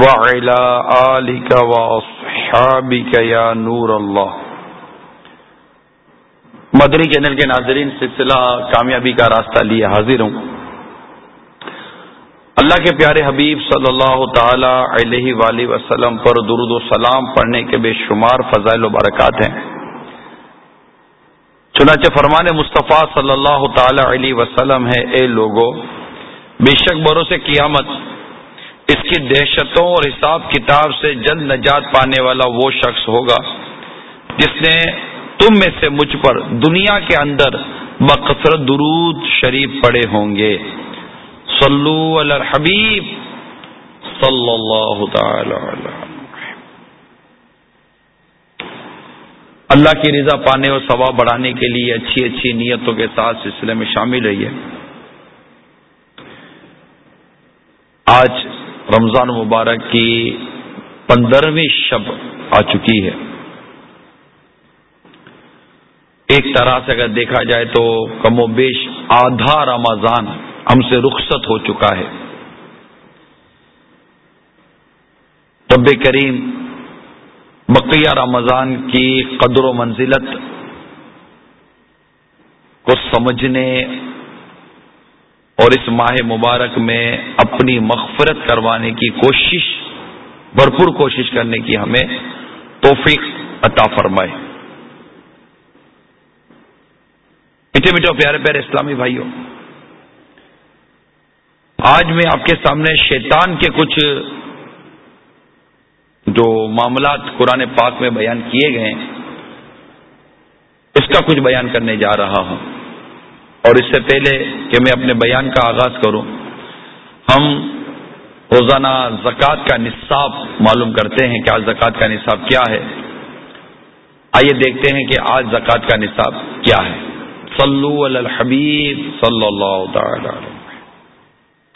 وعلى آلك وأصحابك يا نور الله. مدری چینل کے ناظرین، سلسلہ کامیابی کا راستہ لیے حاضر ہوں۔ اللہ کے پیارے حبیب صلی اللہ تعالی علیہ وآلہ وسلم پر درود و سلام پڑھنے کے بے شمار فضائل و برکات ہیں۔ چنانچہ فرمان مصطفیٰ صلی اللہ تعالی علیہ وسلم ہے، اے لوگو، بے شک بروں سے قیامت اس کی دہشتوں اور حساب کتاب سے جلد نجات پانے والا وہ شخص ہوگا جس نے تم میں سے مجھ پر دنیا کے اندر بکثرت درود شریف پڑے ہوں گے۔ صلو علی الحبیب۔ صلی اللہ تعالی اللہ کی رضا پانے اور ثواب بڑھانے کے لیے اچھی اچھی نیتوں کے ساتھ سلسلے میں شامل رہیے۔ آج رمضان مبارک کی پندرہویں شب آ چکی ہے۔ ایک طرح سے اگر دیکھا جائے تو کم و بیش آدھا رمضان ہم سے رخصت ہو چکا ہے۔ رب کریم بقیہ رمضان کی قدر و منزلت کو سمجھنے اور اس ماہ مبارک میں اپنی مغفرت کروانے کی کوشش، بھرپور کوشش کرنے کی ہمیں توفیق عطا فرمائے۔ میٹھے میٹھے پیارے پیارے اسلامی بھائیوں، آج میں آپ کے سامنے شیطان کے کچھ جو معاملات قرآن پاک میں بیان کیے گئے ہیں، اس کا کچھ بیان کرنے جا رہا ہوں۔ اور اس سے پہلے کہ میں اپنے بیان کا آغاز کروں، ہم روزانہ زکوٰۃ کا نصاب معلوم کرتے ہیں کہ آج زکوٰۃ کا نصاب کیا ہے۔ آئیے دیکھتے ہیں کہ آج زکوٰۃ کا نصاب کیا ہے۔ صلو علی الحبیب صلی اللہ تعالی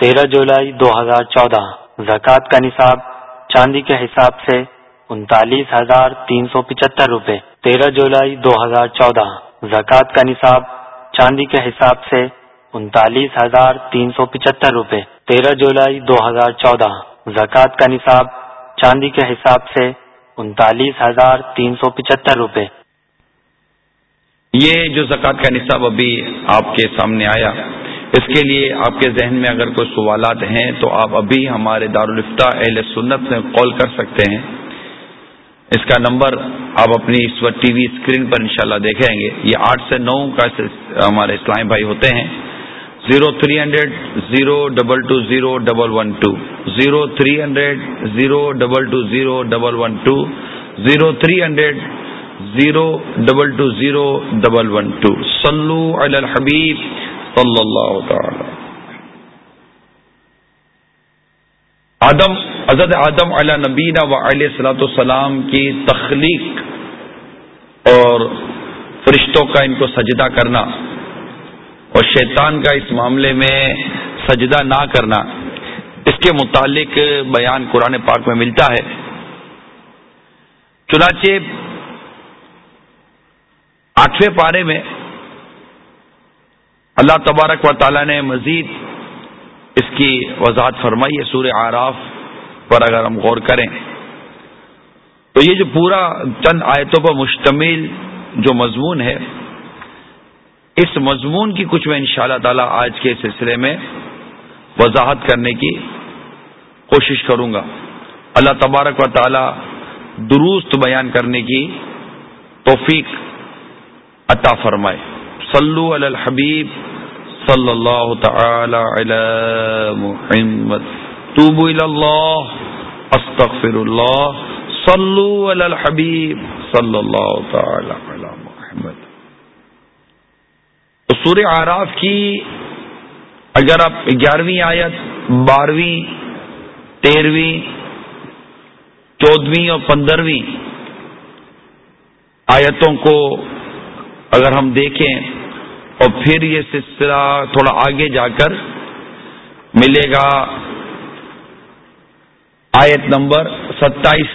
تیرہ جولائی دو ہزار چودہ، زکوٰۃ کا نصاب چاندی کے حساب سے انتالیس ہزار تین سو پچہتر روپے۔ تیرہ جولائی دو ہزار چودہ، زکوٰۃ کا نصاب چاندی کے حساب سے انتالیس ہزار تین سو پچہتر روپے۔ تیرہ جولائی دو ہزار چودہ۔ زکوٰۃ کا نصاب چاندی کے حساب سے انتالیس ہزار تین سو پچہتر روپے۔ یہ جو زکوٰۃ کا نصاب ابھی آپ کے سامنے آیا، اس کے لیے آپ کے ذہن میں اگر کوئی سوالات ہیں تو آپ ابھی ہمارے دارالفتہ اہل سنت میں کال کر سکتے ہیں۔ اس کا نمبر آپ اپنی اس وقت ٹی وی اسکرین پر انشاءاللہ دیکھیں گے۔ یہ آٹھ سے نو کا ہمارے اسلام بھائی ہوتے ہیں۔ Zero three hundred zero double two zero double one two. Zero three hundred zero double two zero double one two. Zero three hundred zero double two zero double one two. سلو الحبیب صلی اللہ تعالی۔ آدم حضرت آدم علیہ نبینہ و علیہ السلاۃ السلام کی تخلیق اور فرشتوں کا ان کو سجدہ کرنا اور شیطان کا اس معاملے میں سجدہ نہ کرنا، اس کے متعلق بیان قرآن پاک میں ملتا ہے۔ چنانچہ آٹھویں پارے میں اللہ تبارک و تعالی نے مزید اس کی وضاحت فرمائی ہے، سورہ آراف۔ پر اگر ہم غور کریں تو یہ جو پورا چند آیتوں پر مشتمل جو مضمون ہے، اس مضمون کی کچھ میں ان شاء اللہ تعالی آج کے سلسلے میں وضاحت کرنے کی کوشش کروں گا۔ اللہ تبارک و تعالی درست بیان کرنے کی توفیق عطا فرمائے۔ صلو علی الحبیب صلی اللہ تعالی علی محمد۔ توبو اللہ استغفر اللہ صلو علی الحبیب صلی اللہ تعالی علی محمد۔ سورہ آراف کی اگر آپ گیارہویں آیت، بارہویں، تیرہویں، چودہویں اور پندرہویں آیتوں کو اگر ہم دیکھیں اور پھر یہ سلسلہ تھوڑا آگے جا کر ملے گا۔ آیت نمبر ستائیس۔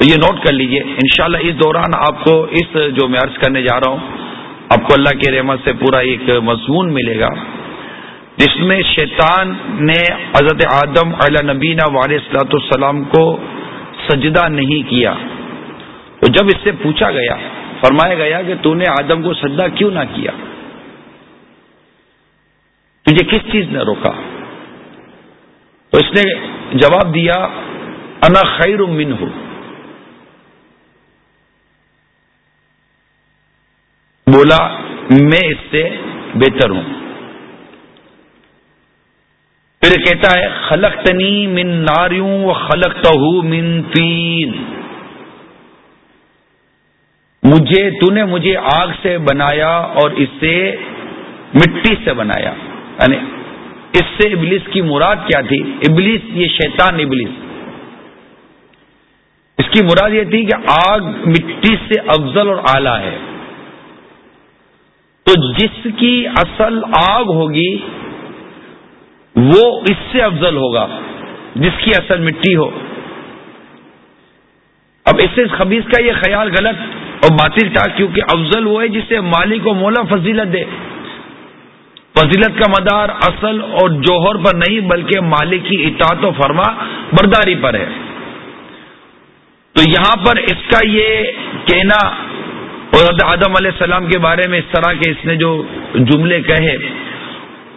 تو یہ نوٹ کر لیجیے، انشاءاللہ اس دوران آپ کو اس جو میں عرض کرنے جا رہا ہوں، آپ کو اللہ کی رحمت سے پورا ایک مضمون ملے گا، جس میں شیطان نے حضرت آدم علیہ نبینہ والے السلاۃ السلام کو سجدہ نہیں کیا۔ تو جب اس سے پوچھا گیا، فرمایا گیا کہ تو نے آدم کو سجدہ کیوں نہ کیا؟ تجھے کس چیز نے روکا؟ تو اس نے جواب دیا، انا خیر من ہوں بولا، میں اس سے بہتر ہوں۔ پھر کہتا ہے خلق تنی من ناریوں و خلق من تین۔ مجھے، تو نے مجھے آگ سے بنایا اور اس سے مٹی سے بنایا یعنی اس سے ابلیس کی مراد کیا تھی؟ ابلیس یہ شیطان ابلیس۔ اس کی مراد یہ تھی کہ آگ مٹی سے افضل اور اعلی ہے۔ تو جس کی اصل آگ ہوگی، وہ اس سے افضل ہوگا، جس کی اصل مٹی ہو۔ اب اس سے خبیص کا یہ خیال غلط اور باطل تھا، کیونکہ افضل وہ ہے جس سے مالک و مولا فضیلت دے۔ فضیلت کا مدار اصل اور جوہر پر نہیں، بلکہ مالک کی اطاعت و فرما برداری پر ہے۔ تو یہاں پر اس کا یہ کہنا اور حضرت آدم علیہ السلام کے بارے میں اس طرح کے اس نے جو جملے کہے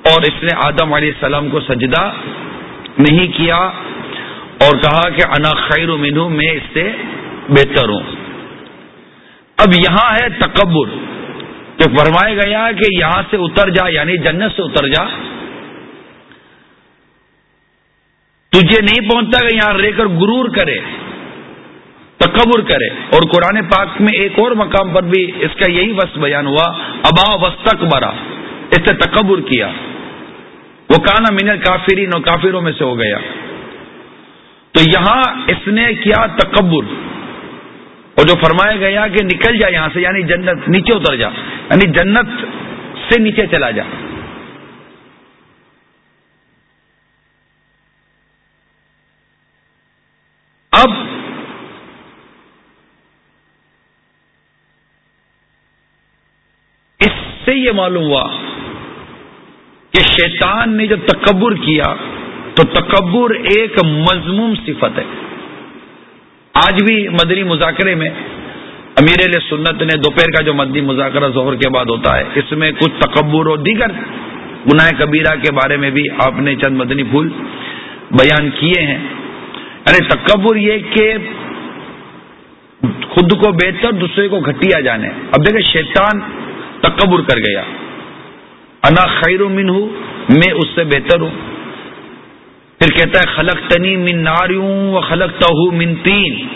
اور اس نے آدم علیہ السلام کو سجدہ نہیں کیا اور کہا کہ انا خیر منہ میں اس سے بہتر ہوں۔ اب یہاں ہے تکبر۔ کہ فرمایا گیا کہ یہاں سے اتر جا یعنی جنت سے اتر جا۔ تجھے نہیں پہنچتا کہ یہاں رہ کر گرور کرے، تکبر کرے۔ اور قرآن پاک میں ایک اور مقام پر بھی اس کا یہی وس بیان ہوا، ابا وسطک برا اس نے تکبر کیا۔ وہ کانا من کافری نو کافروں میں سے ہو گیا۔ تو یہاں اس نے کیا تکبر؟ اور جو فرمایا گیا کہ نکل جا یہاں سے یعنی جنت، نیچے اتر جا۔ یعنی جنت سے نیچے چلا جا۔ اب اس سے یہ معلوم ہوا کہ شیطان نے جب تکبر کیا تو تکبر ایک مضموم صفت ہے۔ آج بھی مدنی مذاکرے میں امیر علیہ سنت نے دوپہر کا جو مدنی مذاکرہ ظہر کے بعد ہوتا ہے، اس میں کچھ تکبر اور دیگر گناہ کبیرہ کے بارے میں بھی آپ نے چند مدنی پھول بیان کیے ہیں۔ ارے تکبر یہ کہ خود کو بہتر، دوسرے کو گھٹیا جانے۔ اب دیکھیں، شیطان تکبر کر گیا۔ انا خیر من ہوں میں اس سے بہتر ہوں۔ پھر کہتا ہے خلق تنی من ناریوں خلق من تین۔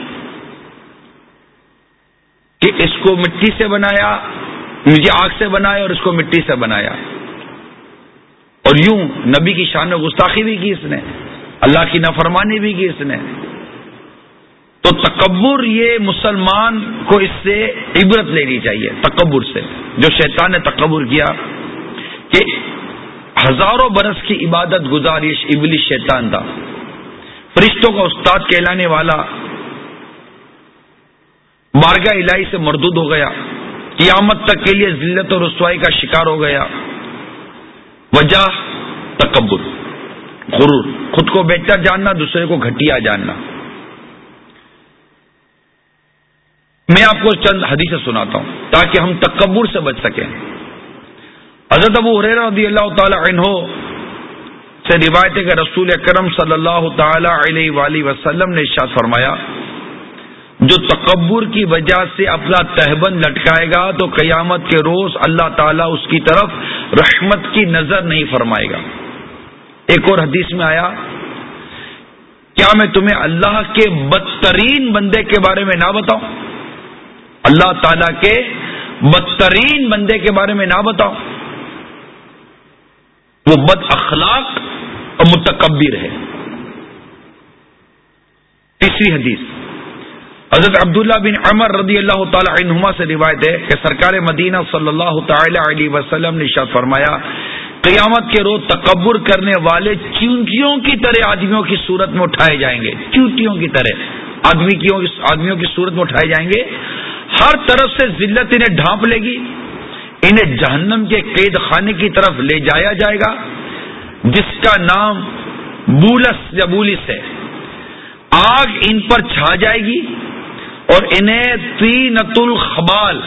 کہ اس کو مٹی سے بنایا، مجھے آگ سے بنایا اور اس کو مٹی سے بنایا۔ اور یوں نبی کی شان و گستاخی بھی کی اس نے، اللہ کی نافرمانی بھی کی اس نے۔ تو تکبر یہ مسلمان کو اس سے عبرت لینی چاہیے، تکبر سے۔ جو شیطان نے تکبر کیا کہ ہزاروں برس کی عبادت گزارش ابلی شیطان تھا۔ فرشتوں کا استاد کہلانے والا مارگا الہی سے مردود ہو گیا۔ قیامت تک کے لیے ذلت اور رسوائی کا شکار ہو گیا۔ وجہ تکبر، غرور۔ خود کو بہتر جاننا، دوسرے کو گھٹیا جاننا۔ میں آپ کو چند حدیث سناتا ہوں تاکہ ہم تکبر سے بچ سکیں۔ حضرت ابو حریر رضی اللہ تعالی عنہ سے روایت کہ رسول اکرم صلی اللہ تعالی علیہ وآلہ وسلم نے ارشاد فرمایا جو تکبر کی وجہ سے اپنا تہبند لٹکائے گا تو قیامت کے روز اللہ تعالیٰ اس کی طرف رحمت کی نظر نہیں فرمائے گا۔ ایک اور حدیث میں آیا، کیا میں تمہیں اللہ کے بدترین بندے کے بارے میں نہ بتاؤں؟ اللہ تعالی کے بدترین بندے کے بارے میں نہ بتاؤ وہ بد اخلاق اور متکبر ہے۔ تیسری حدیث۔ حضرت عبداللہ بن عمر رضی اللہ تعالی عنہما سے روایت ہے کہ سرکار مدینہ صلی اللہ تعالی علیہ وسلم نے شاد فرمایا، قیامت کے روز تکبر کرنے والے چونٹیوں کی طرح آدمیوں کی صورت میں اٹھائے جائیں گے۔ چونٹیوں کی طرح۔ آدمی آدمیوں کی صورت میں اٹھائے جائیں گے؟ ہر طرف سے ذلت انہیں ڈھانپ لے گی۔ انہیں جہنم کے قید خانے کی طرف لے جایا جائے گا، جس کا نام بولس یا بولس ہے۔ آگ ان پر چھا جائے گی۔ اور انہیں تینت الخبال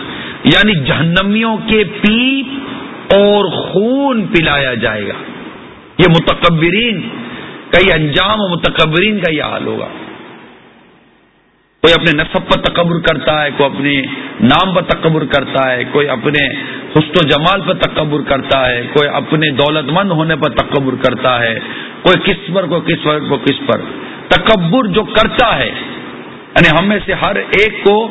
یعنی جہنمیوں کے پیپ اور خون پلایا جائے گا۔ یہ متکبرین کا یہ انجام و متکبرین کا یہ حال ہوگا۔ کوئی اپنے نصب پر تکبر کرتا ہے، کوئی اپنے نام پر تکبر کرتا ہے، کوئی اپنے حسن و جمال پر تکبر کرتا ہے، کوئی اپنے دولت مند ہونے پر تکبر کرتا ہے، کوئی کس پر، کوئی کس پر، کوئی کس پر۔ تکبر جو کرتا ہے یعنی ہم میں سے ہر ایک کو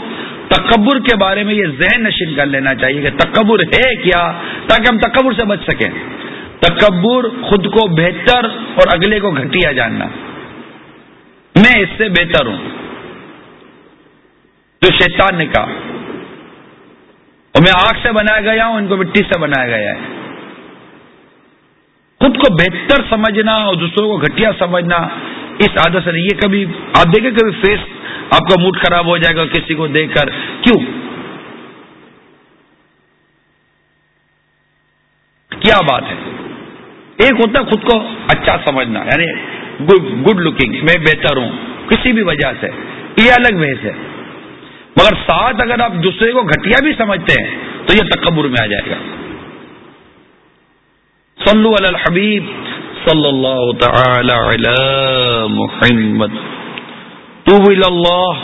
تکبر کے بارے میں یہ ذہن نشین کر لینا چاہیے کہ تکبر ہے کیا تاکہ ہم تکبر سے بچ سکیں۔ تکبر خود کو بہتر اور اگلے کو گھٹیا جاننا۔ میں اس سے بہتر ہوں۔ جو شیطان نے کہا۔ اور میں آگ سے بنایا گیا ہوں، ان کو مٹی سے بنایا گیا ہے۔ خود کو بہتر سمجھنا اور دوسروں کو گھٹیا سمجھنا اس عادت سے نہیں، یہ کبھی، آپ دیکھیں کبھی فیس آپ کا موڈ خراب ہو جائے گا، کسی کو دیکھ کر، کیوں؟ کیا بات ہے؟ ایک ہوتا خود کو اچھا سمجھنا یعنی گڈ لکنگ میں بہتر ہوں، کسی بھی وجہ سے، یہ الگ ویس ہے۔ مگر ساتھ اگر آپ دوسرے کو گھٹیا بھی سمجھتے ہیں، تو یہ تکبر میں آ جائے گا۔ صلو علی الحبیب صلی اللہ تعالی علی محمد. اللہ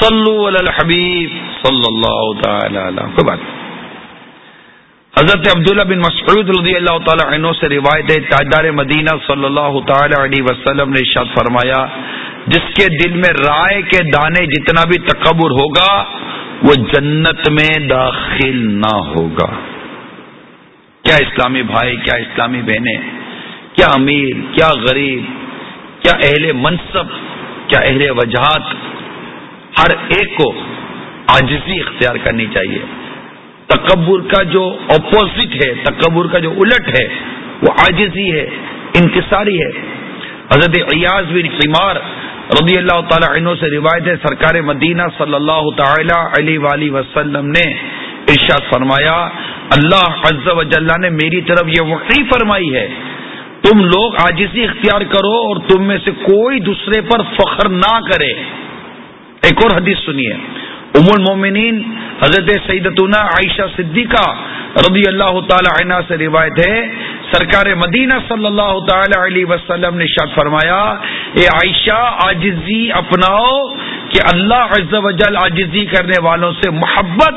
صلو علی الحبیب صلی اللہ تعالی علی کوئی بات حضرت عبداللہ بن مسعود رضی اللہ تعالی عنہ سے روایت ہے، تاجدار مدینہ صلی اللہ تعالی علیہ وسلم نے ارشاد فرمایا، جس کے دل میں رائے کے دانے جتنا بھی تکبر ہوگا، وہ جنت میں داخل نہ ہوگا۔ کیا اسلامی بھائی، کیا اسلامی بہنیں، کیا امیر، کیا غریب، کیا اہل منصب، کیا اہل وجہات، ہر ایک کو آجزی اختیار کرنی چاہیے۔ تکبر کا جو اپوزٹ ہے، تکبر کا جو الٹ ہے، وہ آجزی ہے، انکساری ہے۔ حضرت ایاز بن حمار رضی اللہ تعالی عنہ سے روایت ہے، سرکار مدینہ صلی اللہ تعالی علیہ وسلم نے ارشاد فرمایا، اللہ عز و جلہ نے میری طرف یہ وقی فرمائی ہے۔ تم لوگ آجزی اختیار کرو اور تم میں سے کوئی دوسرے پر فخر نہ کرے۔ ایک اور حدیث سنیے۔ ام المومنین حضرت سیدتنا عائشہ صدیقہ رضی اللہ تعالی عنہ سے روایت ہے۔ سرکار مدینہ صلی اللہ تعالی علیہ وسلم نے شاد فرمایا، اے عائشہ آجزی اپناؤ کہ اللہ عز و جل آجزی کرنے والوں سے محبت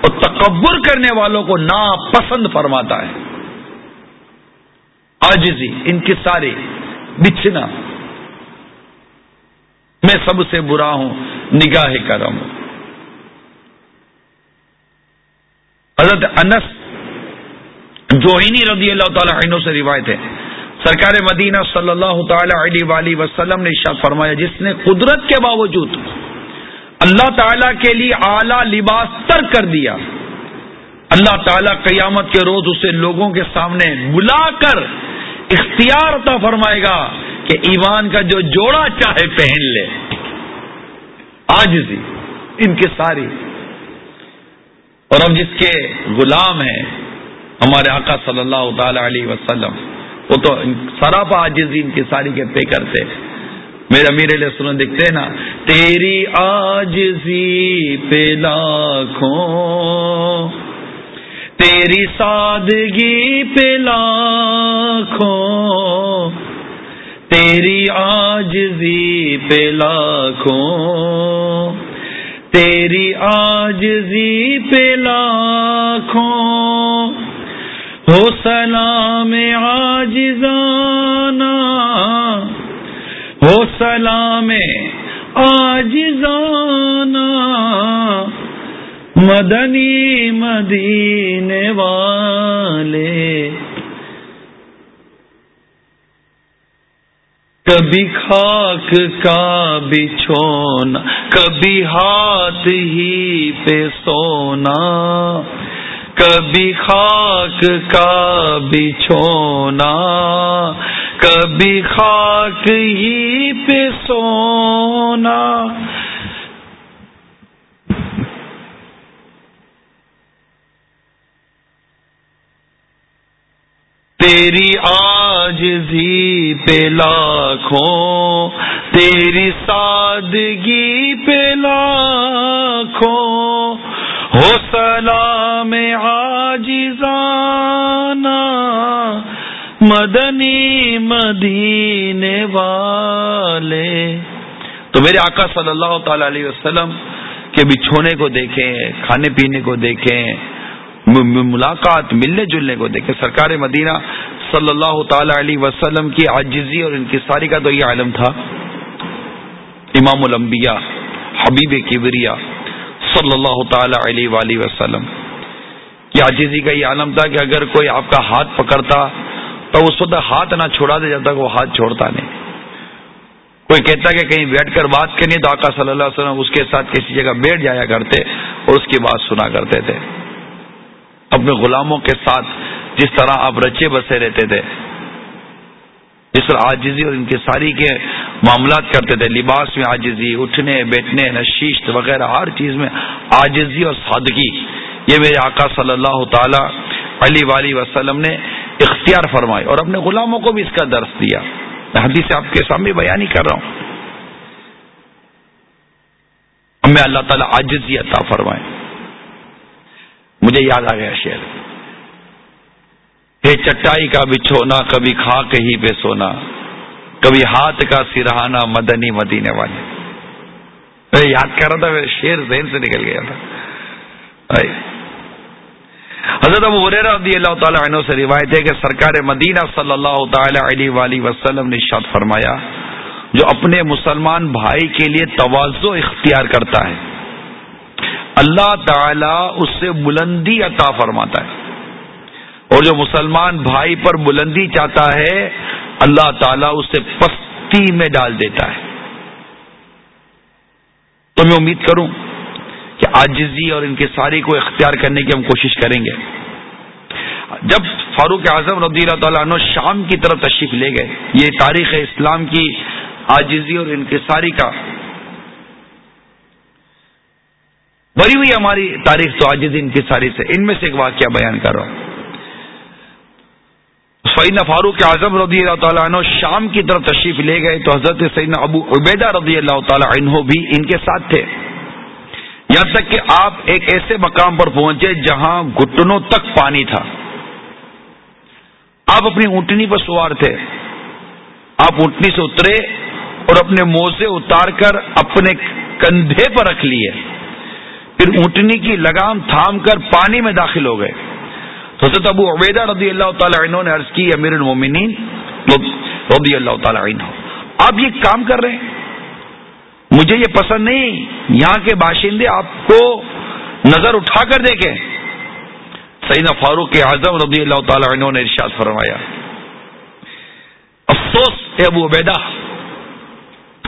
اور تکبر کرنے والوں کو ناپسند فرماتا ہے۔ آجزی ان کی ساری بچنا میں سب سے برا ہوں، نگاہ کرم۔ ہوں حضرت انس جوہینی رضی اللہ تعالی عنہ سے روایت ہے۔ سرکار مدینہ صلی اللہ تعالی علیہ وآلہ وسلم نے شاہ فرمایا، جس نے قدرت کے باوجود اللہ تعالی کے لیے اعلی لباس تر کر دیا۔ اللہ تعالی قیامت کے روز اسے لوگوں کے سامنے بلا کر اختیار عطا فرمائے گا کہ ایمان کا جو جوڑا چاہے پہن لے۔ آج ان کے ساری۔ اور اب جس کے غلام ہیں ہمارے آقا صلی اللہ تعالی علیہ وسلم، وہ تو سراپا آجزی ان کی ساری کے پے کرتے۔ میرا میرے لیے سنو دکھتے نا، تیری آجزی پہ لاکھوں، تیری سادگی پہ لاکھوں، تیری آجزی پہ لاکھوں، تیری آجزی پہ لاکھوں، ہو سلام آجزانا ہو سلام آجزانا مدنی مدینے والے۔ کبھی خاک کا بچھونا، کبھی ہاتھ ہی پہ سونا۔ کبھی خاک کا بچھونا کبھی خاک ہی پہ سونا۔ تیری آج بھی پہ لاکھوں، تیری سادگی پہ لاکھوں۔ ہو سلام آج مدنی مدینے والے۔ تو میرے آقا صلی اللہ تعالی علیہ وسلم کے بچھونے کو دیکھیں، کھانے پینے کو دیکھیں ملاقات، ملنے جلنے کو دیکھے سرکار مدینہ صلی اللہ تعالی علیہ وسلم کی عاجزی اور انکساری کا تو یہ عالم تھا۔ امام الانبیاء، حبیب کبریا صلی اللہ تعالی علیہ وآلہ وسلم۔ کی عاجزی کا یہ عالم تھا کہ اگر کوئی آپ کا ہاتھ پکڑتا تو اس وقت ہاتھ نہ چھوڑا دے جاتا وہ ہاتھ چھوڑتا نہیں۔ کوئی کہتا کہ کہیں بیٹھ کر بات کرنی تو آقا صلی اللہ علیہ وسلم اس کے ساتھ کسی جگہ بیٹھ جایا کرتے اور اس کی بات سنا کرتے تھے۔ اپنے غلاموں کے ساتھ جس طرح آپ رچے بسے رہتے تھے، جس طرح آجزی اور ان کے ساری کے معاملات کرتے تھے، لباس میں آجزی اٹھنے، بیٹھنے نشیشت وغیرہ، ہر چیز میں آجزی اور سادگی یہ میرے آقا صلی اللہ تعالی علی ولی وسلم نے اختیار فرمائی اور اپنے غلاموں کو بھی اس کا درس دیا میں حدیث سے آپ کے سامنے بیان ہی کر رہا ہوں۔ ہمیں اللہ تعالیٰ آجزی عطا فرمائے۔ مجھے یاد آ گیا شعر۔ ہے چٹائی کا بچھونا کبھی کھا کے ہی پہ سونا، کبھی ہاتھ کا سرہانا مدنی مدینے والے۔ میں یاد کر رہا تھا شیر ذہن سے نکل گیا تھا۔ حضرت ابو رضی اللہ تعالیٰ عنہ سے روایت ہے کہ سرکار مدینہ صلی اللہ تعالی علیہ وآلہ وسلم نے شاد فرمایا، جو اپنے مسلمان بھائی کے لیے توازو اختیار کرتا ہے، اللہ تعالی اس سے بلندی عطا فرماتا ہے۔ اور جو مسلمان بھائی پر بلندی چاہتا ہے، اللہ تعالیٰ اسے پستی میں ڈال دیتا ہے۔ تو میں امید کروں کہ آجزی اور ان کے ساری کو اختیار کرنے کی ہم کوشش کریں گے۔ جب فاروق اعظم رضی اللہ تعالیٰ عنہ شام کی طرف تشریف لے گئے، یہ تاریخ اسلام کی آجزی اور انکساری کا۔ بری ہوئی ہماری تاریخ تو آج دن کی ساری سے۔ ان میں سے ایک واقعہ بیان کر رہا ہوں۔ سعین فاروق اعظم رضی اللہ تعالیٰ عنہ شام کی طرف تشریف لے گئے تو حضرت سعین ابو عبیدہ رضی اللہ تعالیٰ عنہ بھی ان کے ساتھ تھے۔ یہاں تک کہ آپ ایک ایسے مقام پر پہنچے جہاں گٹنوں تک پانی تھا۔ آپ اپنی اونٹنی پر سوار تھے۔ آپ اونٹنی سے اترے اور اپنے موزے اتار کر اپنے کندھے پر رکھ لیے۔ پھر اونٹنی کی لگام تھام کر پانی میں داخل ہو گئے۔ تو حضرت ابو عبیدہ رضی اللہ تعالی عنہ نے عرض کی، امیر المومنین، رضی اللہ تعالی عنہ، آپ یہ کام کر رہے ہیں؟ مجھے یہ پسند نہیں یہاں کے باشندے آپ کو نظر اٹھا کر دیکھیں۔ سیدنا فاروق اعظم رضی اللہ تعالی عنہ نے ارشاد فرمایا، افسوس ہے ابو عبیدہ،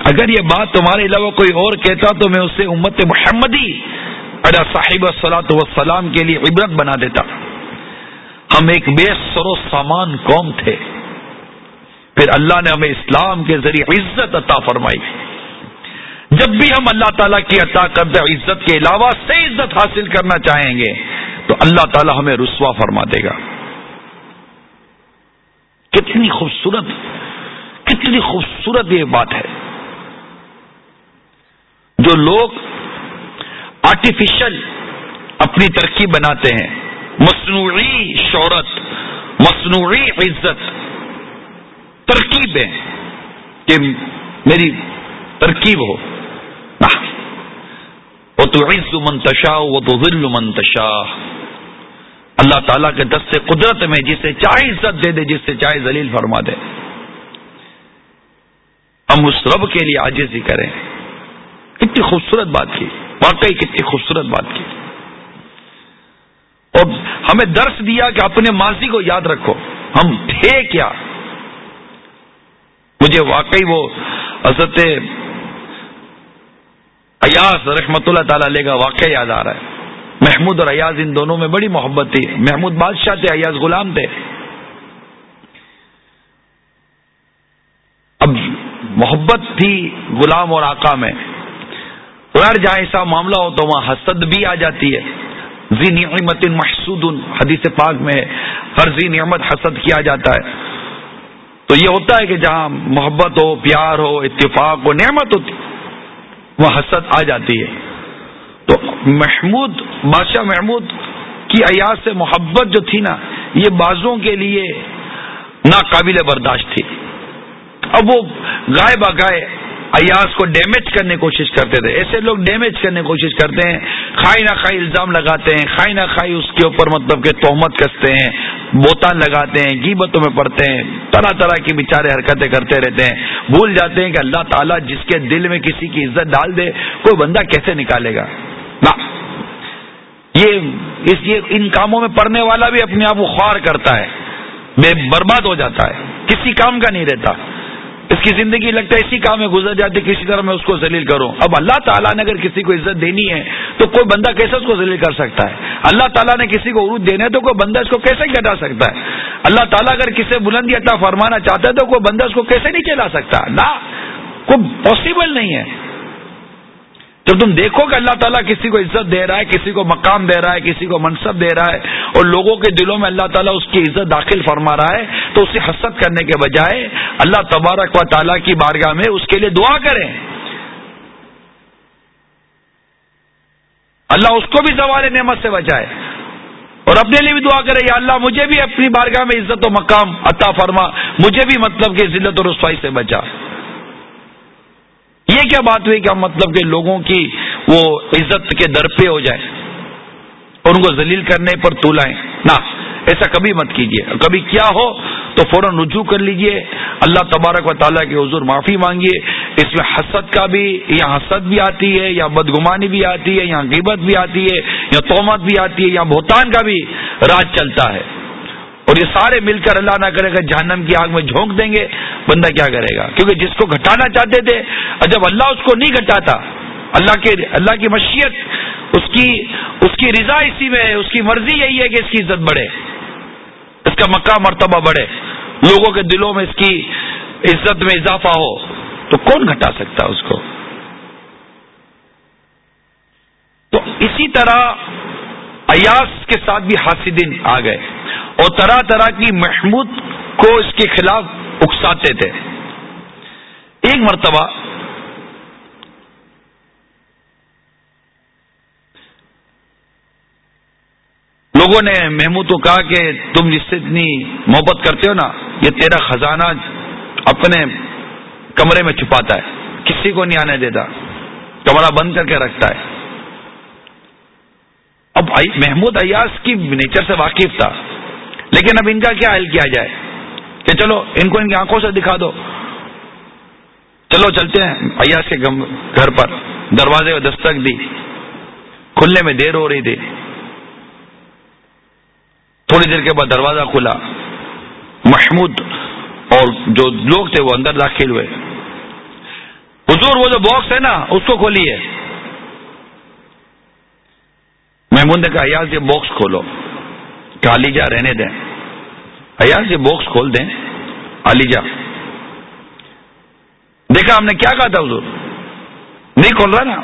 اگر یہ بات تمہارے علاوہ کوئی اور کہتا تو میں اسے امت محمدی ادا صاحب سلاۃ وسلام کے لیے عبرت بنا دیتا۔ ہم ایک بے سر و سامان قوم تھے۔ پھر اللہ نے ہمیں اسلام کے ذریعے عزت عطا فرمائی۔ جب بھی ہم اللہ تعالیٰ کی عطا کردہ عزت کے علاوہ سے عزت حاصل کرنا چاہیں گے، تو اللہ تعالیٰ ہمیں رسوا فرما دے گا۔ کتنی خوبصورت کتنی خوبصورت یہ بات ہے۔ جو لوگ آرٹیفیشل اپنی ترقی بناتے ہیں، مصنوعی شہرت، مصنوعی عزت، ترکیب کہ میری ترکیب ہو۔ وہ تو عز منتشا وہ تو ذل منتشا اللہ تعالیٰ کے دست قدرت میں جسے چاہے عزت دے دے جس سے چاہے ذلیل فرما دے۔ ہم اس رب کے لیے آجزی کریں۔ کتنی خوبصورت بات کی۔ واقعی کتنی خوبصورت بات کی۔ اور ہمیں درس دیا کہ اپنے ماضی کو یاد رکھو۔ ہم تھے کیا؟ مجھے واقعی وہ حضرت ایاز رحمت اللہ تعالی علیہ کا واقعہ یاد آ رہا ہے۔ محمود اور ایاز ان دونوں میں بڑی محبت تھی۔ محمود بادشاہ تھے، ایاز غلام تھے۔ اب محبت تھی غلام اور آقا میں۔ اور جہاں ایسا معاملہ ہو تو وہاں حسد بھی آ جاتی ہے۔ زی نعمت محسود، حدیث پاک میں ہر زی نعمت حسد کیا جاتا ہے۔ تو یہ ہوتا ہے کہ جہاں محبت ہو، پیار ہو، اتفاق ہو، نعمت ہوتی۔ وہ حسد آ جاتی ہے۔ تو محمود، بادشاہ محمود کی ایاز سے محبت جو تھی نا، یہ بازوں کے لیے ناقابل برداشت تھی۔ اب وہ گائے بگائے ایاز کو ڈیمیج کرنے کی کوشش کرتے تھے۔ ایسے لوگ ڈیمیج کرنے کی کوشش کرتے ہیں کھائی نہ کھائی الزام لگاتے ہیں کھائی نہ کھائی اس کے اوپر مطلب کہ تہمت کستے ہیں، بوتان لگاتے ہیں گیبتوں میں پڑتے ہیں، طرح طرح کی بےچارے حرکتیں کرتے رہتے ہیں۔ بھول جاتے ہیں کہ اللہ تعالیٰ جس کے دل میں کسی کی عزت ڈال دے، کوئی بندہ کیسے نکالے گا؟ نہ یہ، اس یہ ان کاموں میں پڑنے والا بھی اپنے آپ کو خوار کرتا ہے، بے برباد ہو جاتا ہے، کسی کام کا نہیں رہتا۔ اس کی زندگی لگتا ہے اسی کام میں گزر جاتی کسی طرح میں اس کو ذلیل کروں۔ اب اللہ تعالیٰ نے اگر کسی کو عزت دینی ہے تو کوئی بندہ کیسے اس کو ذلیل کر سکتا ہے؟ اللہ تعالیٰ نے کسی کو عروج دینا ہے تو کوئی بندہ اس کو کیسے گٹا سکتا ہے؟ اللہ تعالیٰ اگر کسی بلندی عطا فرمانا چاہتا ہے تو کوئی بندہ اس کو کیسے نہیں چلا سکتا؟ نہ کوئی پاسبل نہیں ہے۔ جب تم دیکھو کہ اللہ تعالیٰ کسی کو عزت دے رہا ہے، کسی کو مقام دے رہا ہے، کسی کو منصب دے رہا ہے، اور لوگوں کے دلوں میں اللہ تعالیٰ اس کی عزت داخل فرما رہا ہے، تو اسے حسد کرنے کے بجائے اللہ تبارک و تعالیٰ کی بارگاہ میں اس کے لیے دعا کریں۔ اللہ اس کو بھی زوال نعمت سے بچائے۔ اور اپنے لیے بھی دعا کرے، یا اللہ مجھے بھی اپنی بارگاہ میں عزت و مقام عطا فرما، مجھے بھی مطلب کہ ذلت و رسوائی سے بچا۔ یہ کیا بات ہوئی کہ مطلب کہ لوگوں کی وہ عزت کے در پہ ہو جائے اور ان کو ذلیل کرنے پر تولائیں نہ ایسا کبھی مت کیجیے کبھی کیا ہو تو فوراً رجوع کر لیجیے۔ اللہ تبارک و تعالیٰ کے حضور معافی مانگیے اس میں حسد کا بھی، یا حسد بھی آتی ہے، یا بدگمانی بھی آتی ہے، یا غیبت بھی آتی ہے، یا تومت بھی آتی ہے، یا بھوتان کا بھی راج چلتا ہے۔ اور یہ سارے مل کر اللہ نہ کرے گا، جہنم کی آگ میں جھونک دیں گے، بندہ کیا کرے گا؟ کیونکہ جس کو گھٹانا چاہتے تھے، اور جب اللہ اس کو نہیں گھٹاتا، اللہ کے، اللہ کی مشیت، اس کی اس کی رضا اسی میں ہے، اس کی مرضی یہی ہے کہ اس کی عزت بڑھے، اس کا مکہ مرتبہ بڑھے، لوگوں کے دلوں میں اس کی عزت میں اضافہ ہو، تو کون گھٹا سکتا اس کو؟ تو اسی طرح ایاس کے ساتھ بھی حاسدین آ گئے اور طرح طرح کی محمود کو اس کے خلاف اکساتے تھے۔ ایک مرتبہ لوگوں نے محمود کو کہا کہ تم جس سے اتنی محبت کرتے ہو نا، یہ تیرا خزانہ اپنے کمرے میں چھپاتا ہے، کسی کو نہیں آنے دیتا، کمرہ بند کر کے رکھتا ہے۔ اب محمود ایاز کی نیچر سے واقف تھا۔ لیکن اب ان کا کیا حل کیا جائے؟ کہ چلو، ان کو ان کی آنکھوں سے دکھا دو۔ چلو، چلتے ہیں ایاز کے گھر پر۔ دروازے کو دستک دی۔ کھلنے میں دیر ہو رہی تھی۔ تھوڑی دیر کے بعد دروازہ کھلا۔ محمود اور جو لوگ تھے وہ اندر داخل ہوئے۔ حضور، وہ جو باکس ہے نا، اس کو کھولیے محمود نے کہا ایاز یہ باکس کھولو۔ کہ جا، رہنے دیں۔ ایاز یہ باکس کھول دیں۔ جا۔ دیکھا، ہم نے کیا کہا تھا حضور؟ نہیں کھول رہا نا۔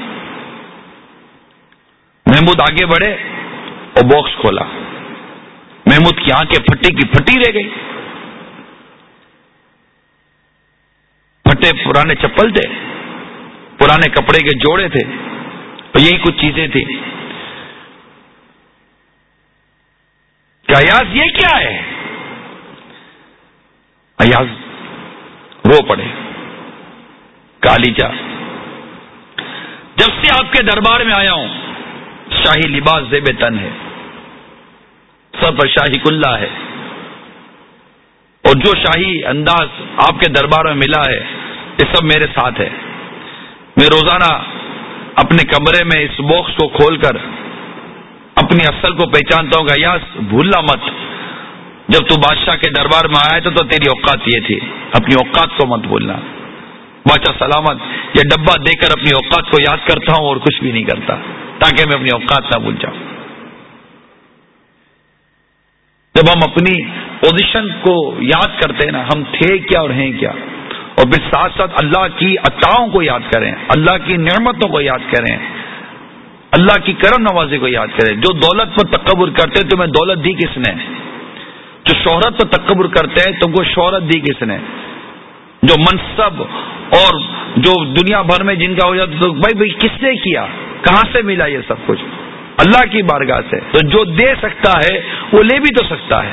محمود آگے بڑھے اور باکس کھولا۔ محمود کی آنکھیں پھٹی کی پھٹی رہ گئی۔ پھٹے پرانے چپل تھے، پرانے کپڑے کے جوڑے تھے، اور یہی کچھ چیزیں تھیں۔ کہ ایاز یہ کیا ہے؟ ایاز رو پڑے کالی جا۔ جب سے آپ کے دربار میں آیا ہوں، شاہی لباس زیب تن ہے۔ سب پر شاہی کلّا ہے۔ اور جو شاہی انداز آپ کے دربار میں ملا ہے، یہ سب میرے ساتھ ہے۔ میں روزانہ اپنے کمرے میں اس باکس کو کھول کر اپنی اصل کو پہچانتا ہوں گا یاس بھولنا مت۔ جب تو بادشاہ کے دربار میں آیا تھا تو تیری اوقات یہ تھی، اپنی اوقات کو مت بولنا بادشاہ سلامت، یہ ڈبہ دے کر اپنی اوقات کو یاد کرتا ہوں اور کچھ بھی نہیں کرتا، تاکہ میں اپنی اوقات نہ بھول جاؤں۔ جب ہم اپنی پوزیشن کو یاد کرتے ہیں نا، ہم تھے کیا اور ہیں کیا؟ اور پھر ساتھ ساتھ اللہ کی عطاؤں کو یاد کریں، اللہ کی نعمتوں کو یاد کریں۔ اللہ کی کرم نوازی کو یاد کریں۔ جو دولت پر تکبر کرتے ہیں تمہیں دولت دی کس نے؟ جو شہرت پر تکبر کرتے ہیں تم کو شہرت دی کس نے؟ جو منصب اور جو دنیا بھر میں جن کا ہو جاتا تو بھائی بھائی، کس نے کیا؟ کہاں سے ملا یہ سب کچھ؟ اللہ کی بارگاہ سے۔ تو جو دے سکتا ہے، وہ لے بھی تو سکتا ہے۔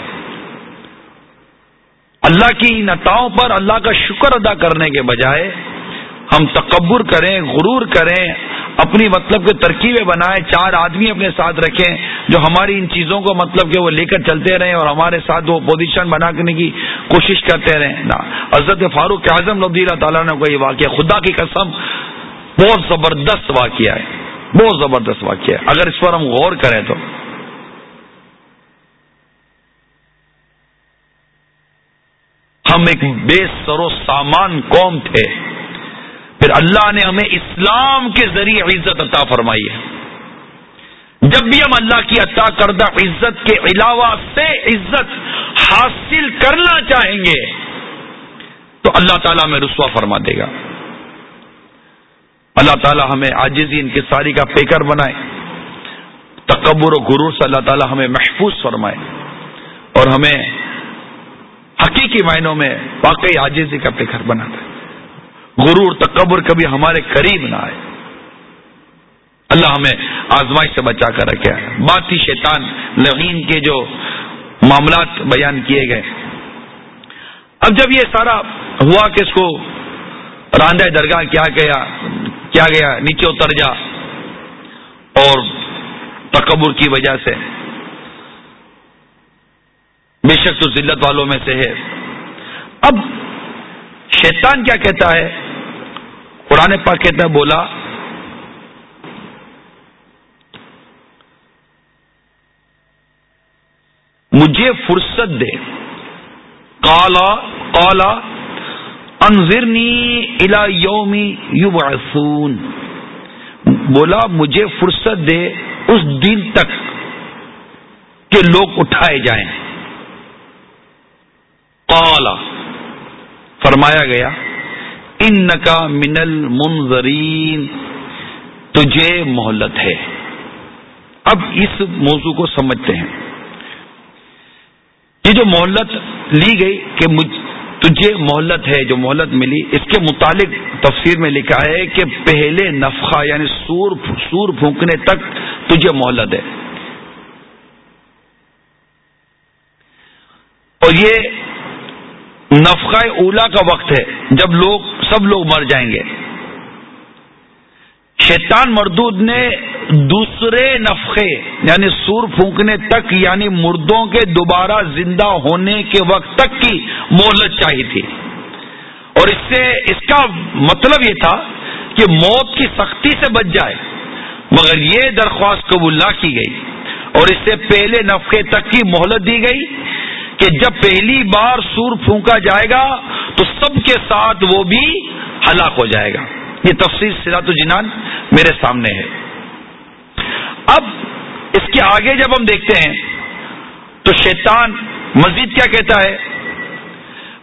اللہ کی نتاؤں پر اللہ کا شکر ادا کرنے کے بجائے ہم تکبر کریں، غرور کریں اپنی مطلب کہ ترکیبیں بنائیں، چار آدمی اپنے ساتھ رکھیں جو ہماری ان چیزوں کو مطلب کہ وہ لے کر چلتے رہیں اور ہمارے ساتھ وہ پوزیشن بنا کرنے کی کوشش کرتے رہیں۔ نا، حضرت فاروق اعظم رضی اللہ تعالیٰ نے کوئی واقعہ خدا کی قسم بہت زبردست واقعہ ہے۔ بہت زبردست واقعہ ہے۔ اگر اس پر ہم غور کریں تو۔ ہم ایک بے سر و سامان قوم تھے۔ پھر اللہ نے ہمیں اسلام کے ذریعے عزت عطا فرمائی ہے۔ جب بھی ہم اللہ کی عطا کردہ عزت کے علاوہ سے عزت حاصل کرنا چاہیں گے، تو اللہ تعالیٰ ہمیں رسوا فرما دے گا۔ اللہ تعالیٰ ہمیں آجزی انکساری کا پیکر بنائے۔ تکبر و غرور سے اللہ تعالیٰ ہمیں محفوظ فرمائے۔ اور ہمیں حقیقی معنوں میں واقعی آجزی کا پیکر بنا دے۔ غرور، تکبر کبھی ہمارے قریب نہ آئے۔ اللہ ہمیں آزمائش سے بچا کر رکھے۔ بات ہی شیطان لغین کے جو معاملات بیان کیے گئے۔ اب جب یہ سارا ہوا کہ اس کو راندہ درگاہ کیا گیا کیا گیا، نیچے اتر جا اور تکبر کی وجہ سے بے شک تو ذلت والوں میں سے ہے۔ اب شیطان کیا کہتا ہے؟ قرآن پاک کہتا ہے، بولا، مجھے فرصت دے۔ کالا کالا انضرنی الا یومی یو بولا، مجھے فرصت دے اس دن تک کہ لوگ اٹھائے جائیں۔ کالا فرمایا گیا ان کا منل منظرین، تجھے مہلت ہے. اب اس موضوع کو سمجھتے ہیں۔ یہ جو مہلت لی گئی کہ تجھے مہلت ہے، جو مہلت ملی، اس کے متعلق تفسیر میں لکھا ہے کہ پہلے نفخہ یعنی سور سور پھونکنے تک تجھے مہلت ہے۔ اور یہ نفقہ اولا کا وقت ہے، جب لوگ، سب لوگ مر جائیں گے۔ شیطان مردود نے دوسرے نفقے یعنی سور پھونکنے تک یعنی مردوں کے دوبارہ زندہ ہونے کے وقت تک کی مہلت چاہی تھی۔ اور اس سے، اس کا مطلب یہ تھا کہ موت کی سختی سے بچ جائے، مگر یہ درخواست قبول نہ کی گئی۔ اور اس سے پہلے نفقے تک کی مہلت دی گئی۔ کہ جب پہلی بار سور پھونکا جائے گا تو سب کے ساتھ وہ بھی ہلاک ہو جائے گا۔ یہ تفصیل سرات جنان میرے سامنے ہے۔ اب اس کے آگے جب ہم دیکھتے ہیں تو شیطان مزید کیا کہتا ہے؟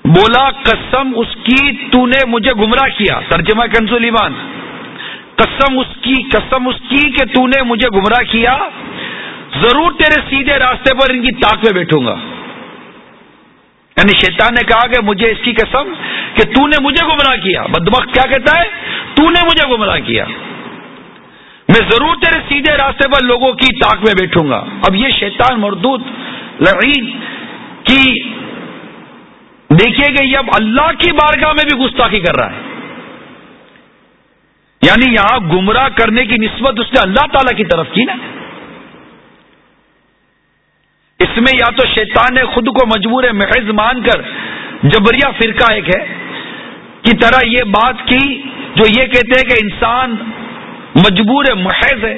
بولا، قسم اس کی تو نے مجھے گمراہ کیا۔ ترجمہ کنسول ایمان۔ قسم اس کی، قسم اس کی کہ تو نے مجھے گمراہ کیا۔ ضرور تیرے سیدھے راستے پر ان کی تاک میں بیٹھوں گا۔ یعنی شیطان نے کہا کہ مجھے اس کی قسم کہ تو نے مجھے گمراہ کیا۔ بدمخت کیا کہتا ہے؟ تو نے مجھے گمراہ کیا۔ میں ضرور تیرے سیدھے راستے پر لوگوں کی تاک میں بیٹھوں گا۔ اب یہ شیطان مردود، لعین کی دیکھیے کہ یہ اب اللہ کی بارگاہ میں بھی گستاخی کر رہا ہے۔ یعنی یہاں گمراہ کرنے کی نسبت اس نے اللہ تعالی کی طرف کی نا۔ اس میں یا تو شیطان نے خود کو مجبور محض مان کر جبریا فرقہ ایک ہے، کی طرح یہ بات کی جو یہ کہتے ہیں کہ انسان مجبور محض ہے،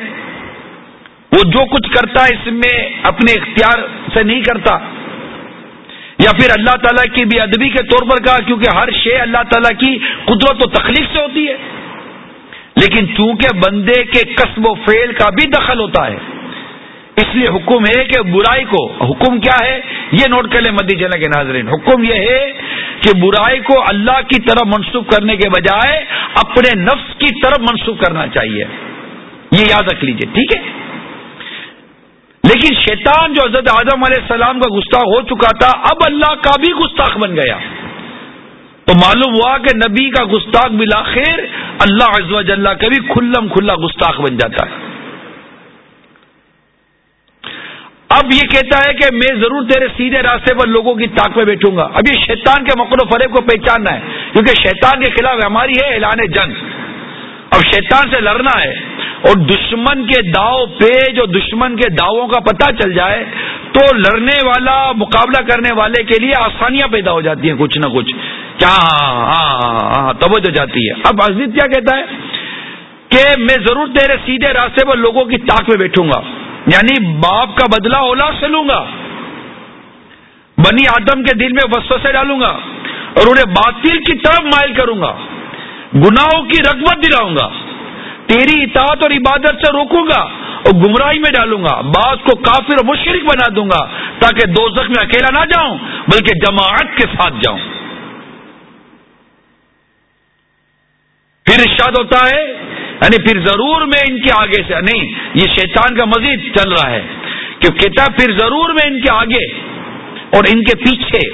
وہ جو کچھ کرتا ہے اس میں اپنے اختیار سے نہیں کرتا۔ یا پھر اللہ تعالیٰ کی بھی ادبی کے طور پر کہا، کیونکہ ہر شے اللہ تعالیٰ کی قدرت و تخلیق سے ہوتی ہے۔ لیکن چونکہ بندے کے قصب و فیل کا بھی دخل ہوتا ہے اس لیے حکم ہے کہ برائی کو، حکم کیا ہے؟ یہ نوٹ کر لیں مدی جنا کے ناظرین۔ حکم یہ ہے کہ برائی کو اللہ کی طرف منسوخ کرنے کے بجائے اپنے نفس کی طرف منسوخ کرنا چاہیے۔ یہ یاد رکھ لیجیے، ٹھیک ہے؟ لیکن شیطان جو حضرت اعظم علیہ السلام کا گستاخ ہو چکا تھا، اب اللہ کا بھی گستاخ بن گیا۔ تو معلوم ہوا کہ نبی کا گستاخ بلاخیر اللہ عز و کا بھی کھلم کھلا گستاخ بن جاتا ہے۔ اب یہ کہتا ہے کہ میں ضرور تیرے سیدھے راستے پر لوگوں کی طاق میں بیٹھوں گا۔ اب یہ شیطان کے مقل و فریب کو پہچاننا ہے، کیونکہ شیطان کے خلاف ہماری ہے اعلان جنگ۔ اب شیطان سے لڑنا ہے اور دشمن کے داؤ پہ جو دشمن کے داؤں کا پتہ چل جائے تو لڑنے والا، مقابلہ کرنے والے کے لیے آسانیاں پیدا ہو جاتی ہیں کچھ نہ کچھ۔ کیا؟ ہاں, ہاں،, ہاں، توجہ جاتی ہے۔ اب عزیز کیا کہتا ہے کہ میں ضرور تیرے سیدھے راستے پر لوگوں کی طاق میں بیٹھوں گا۔ یعنی باپ کا بدلہ اولا سے لوں گا۔ بنی آدم کے دل میں وسو سے ڈالوں گا اور انہیں باطل کی طرف مائل کروں گا۔ گناہوں کی رغبت دلاؤں گا۔ تیری اطاعت اور عبادت سے روکوں گا اور گمراہی میں ڈالوں گا۔ بعض کو کافر اور مشرق بنا دوں گا تاکہ دو میں اکیلا نہ جاؤں، بلکہ جماعت کے ساتھ جاؤں۔ پھر ارشاد ہوتا ہے یعنی پھر ضرور میں ان کے آگے سے نہیں، یہ شیطان کا مزید چل رہا ہے کہ کتاب پھر ضرور میں ان کے آگے اور ان کے پیچھے،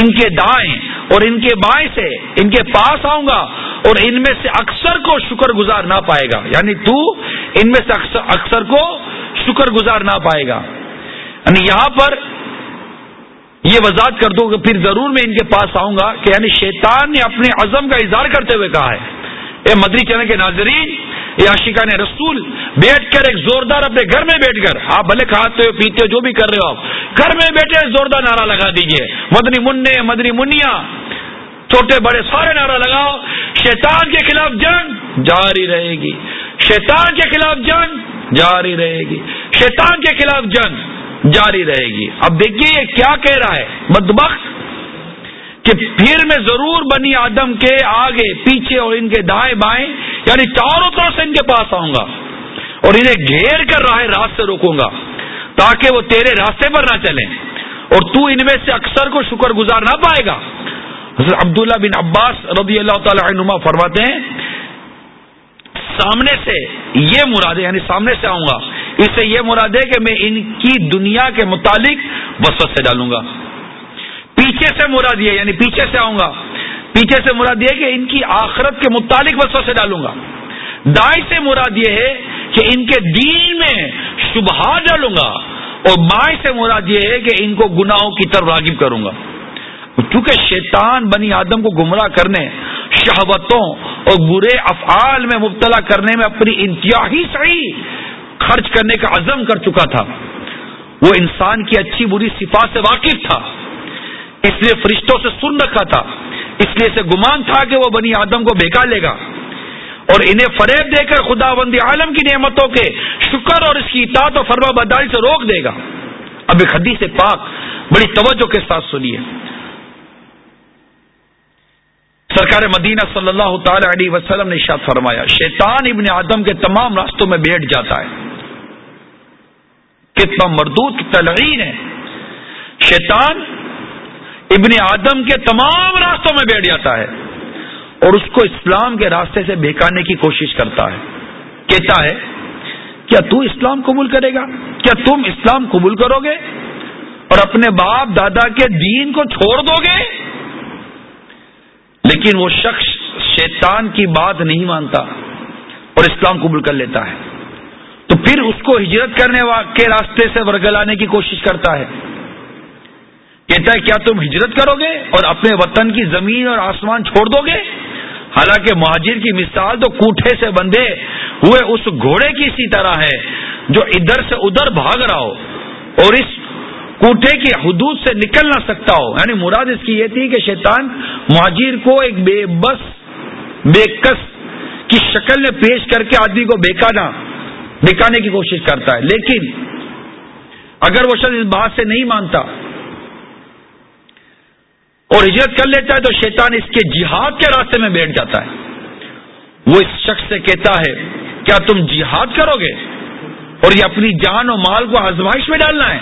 ان کے دائیں اور ان کے بائیں سے، ان کے پاس آؤں گا اور ان میں سے اکثر کو شکر گزار نہ پائے گا۔ یعنی تو ان میں سے اکثر کو شکر گزار نہ پائے گا۔ یعنی یہاں پر یہ وضاحت کر دو کہ پھر ضرور میں ان کے پاس آؤں گا کہ یعنی شیطان نے اپنے عزم کا اظہار کرتے ہوئے کہا ہے۔ اے مدری چینل کے ناظرین یہ عاشقہ نے رسول، بیٹھ کر ایک زوردار اپنے گھر میں بیٹھ کر آپ بھلے کھاتے ہو، پیتے ہو، جو بھی کر رہے ہو آپ، گھر میں بیٹھے زوردار نعرہ لگا دیجیے۔ مدنی منع مدنی منیا، چھوٹے بڑے سارے نعرہ لگاؤ۔ شیطان کے خلاف جنگ جاری رہے گی۔ شیطان کے خلاف جنگ جاری رہے گی۔ شیطان کے خلاف جنگ جاری رہے گی۔ اب دیکھیے یہ کیا کہہ رہا ہے۔ بدبخت کہ پھر میں ضرور بنی آدم کے آگے، پیچھے اور ان کے دائیں بائیں یعنی چاروں طرف سے ان کے پاس آؤں گا اور انہیں گھیر کر راہ راست سے روکوں گا تاکہ وہ تیرے راستے پر نہ چلیں اور تو ان میں سے اکثر کو شکر گزار نہ پائے گا۔ حضرت عبداللہ بن عباس رضی اللہ تعالی عنما فرماتے ہیں، سامنے سے یہ مراد ہے یعنی سامنے سے آؤں گا، اس سے یہ مراد ہے کہ میں ان کی دنیا کے متعلق وسوس سے ڈالوں گا۔ پیچھے سے مراد یہ یعنی پیچھے سے آؤں گا۔ پیچھے سے مراد یہ کہ ان کی آخرت کے متعلق بسوں سے ڈالوں گا۔ دائیں سے مراد یہ ہے کہ ان کے دین میں شبہ ڈالوں گا اور بائیں سے مراد یہ ہے کہ ان کو گناہوں کی طرف راغب کروں گا۔ چونکہ شیطان بنی آدم کو گمراہ کرنے، شہوتوں اور برے افعال میں مبتلا کرنے میں اپنی انتہائی صحیح خرچ کرنے کا عزم کر چکا تھا۔ وہ انسان کی اچھی بری صفات سے واقف تھا۔ اس لیے فرشتوں سے سن رکھا تھا اس لیے اسے گمان تھا کہ وہ بنی آدم کو بیکا لے گا۔ اور انہیں فریب دے کر خدا بندی عالم کی نعمتوں کے شکر اور اس کی اطاعت و فرما بداری سے روک دے گا۔ اب ایک حدیث پاک بڑی توجہ کے ساتھ سنیے۔ سرکار مدینہ صلی اللہ تعالی علیہ وسلم نے شاد فرمایا، شیطان ابن آدم کے تمام راستوں میں بیٹھ جاتا ہے۔ کتنا مردود، کتنا لغین ہے۔ شیطان ابن آدم کے تمام راستوں میں بیٹھ جاتا ہے اور اس کو اسلام کے راستے سے بہکانے کی کوشش کرتا ہے۔ کہتا ہے، کیا تو اسلام قبول کرے گا؟ کیا تم اسلام قبول کرو گے؟ اور اپنے باپ دادا کے دین کو چھوڑ دو گے؟ لیکن وہ شخص شیطان کی بات نہیں مانتا اور اسلام قبول کر لیتا ہے۔ تو پھر اس کو ہجرت کرنے کے راستے سے ورگلانے کی کوشش کرتا ہے۔ کہتا ہے، کیا تم ہجرت کرو گے اور اپنے وطن کی زمین اور آسمان چھوڑ دو گے؟ حالانکہ مہاجر کی مثال تو کوٹھے سے بندھے ہوئے اس گھوڑے کی اسی طرح ہے جو ادھر سے ادھر بھاگ رہا ہو اور اس کوٹھے کی حدود سے نکل نہ سکتا ہو۔ یعنی مراد اس کی یہ تھی کہ شیطان مہاجر کو ایک بے بس، بے کس کی شکل میں پیش کر کے آدمی کو بیکانا، بیکانے کی کوشش کرتا ہے۔ لیکن اگر وہ شخص اس بات سے نہیں مانتا اور ہجرت کر لیتا ہے تو شیطان اس کے جہاد کے راستے میں بیٹھ جاتا ہے۔ وہ اس شخص سے کہتا ہے، کیا تم جہاد کرو گے؟ اور یہ اپنی جان و مال کو آزمائش میں ڈالنا ہے۔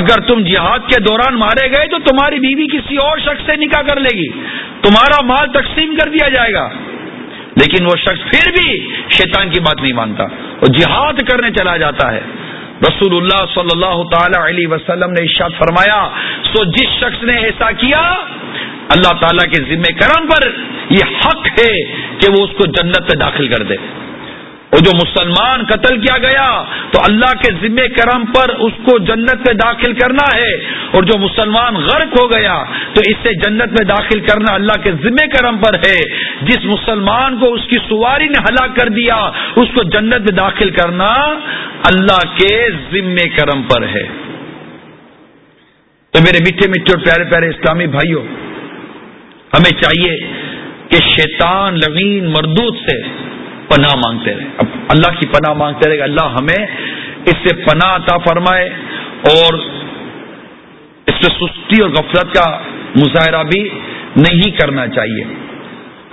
اگر تم جہاد کے دوران مارے گئے تو تمہاری بیوی کسی اور شخص سے نکاح کر لے گی۔ تمہارا مال تقسیم کر دیا جائے گا۔ لیکن وہ شخص پھر بھی شیطان کی بات نہیں مانتا۔ وہ جہاد کرنے چلا جاتا ہے۔ رسول اللہ صلی اللہ تعالی علیہ وسلم نے ارشاد فرمایا، سو جس شخص نے ایسا کیا، اللہ تعالیٰ کے ذمہ کرم پر یہ حق ہے کہ وہ اس کو جنت میں داخل کر دے۔ اور جو مسلمان قتل کیا گیا تو اللہ کے ذمہ کرم پر اس کو جنت میں داخل کرنا ہے اور جو مسلمان غرق ہو گیا تو اس سے جنت میں داخل کرنا اللہ کے ذمہ کرم پر ہے۔ جس مسلمان کو اس کی سواری نے ہلاک کر دیا، اس کو جنت میں داخل کرنا اللہ کے ذمہ کرم پر ہے۔ تو میرے میٹھے میٹھے اور پیارے پیارے اسلامی بھائیوں، ہمیں چاہیے کہ شیطان لوین مردود سے پناہ مانگتے رہے۔ اب اللہ کی پناہ مانگتے رہے اللہ ہمیں اس سے پناہ عطا فرمائے اور اس سے سستی اور غفلت کا مظاہرہ بھی نہیں کرنا چاہیے۔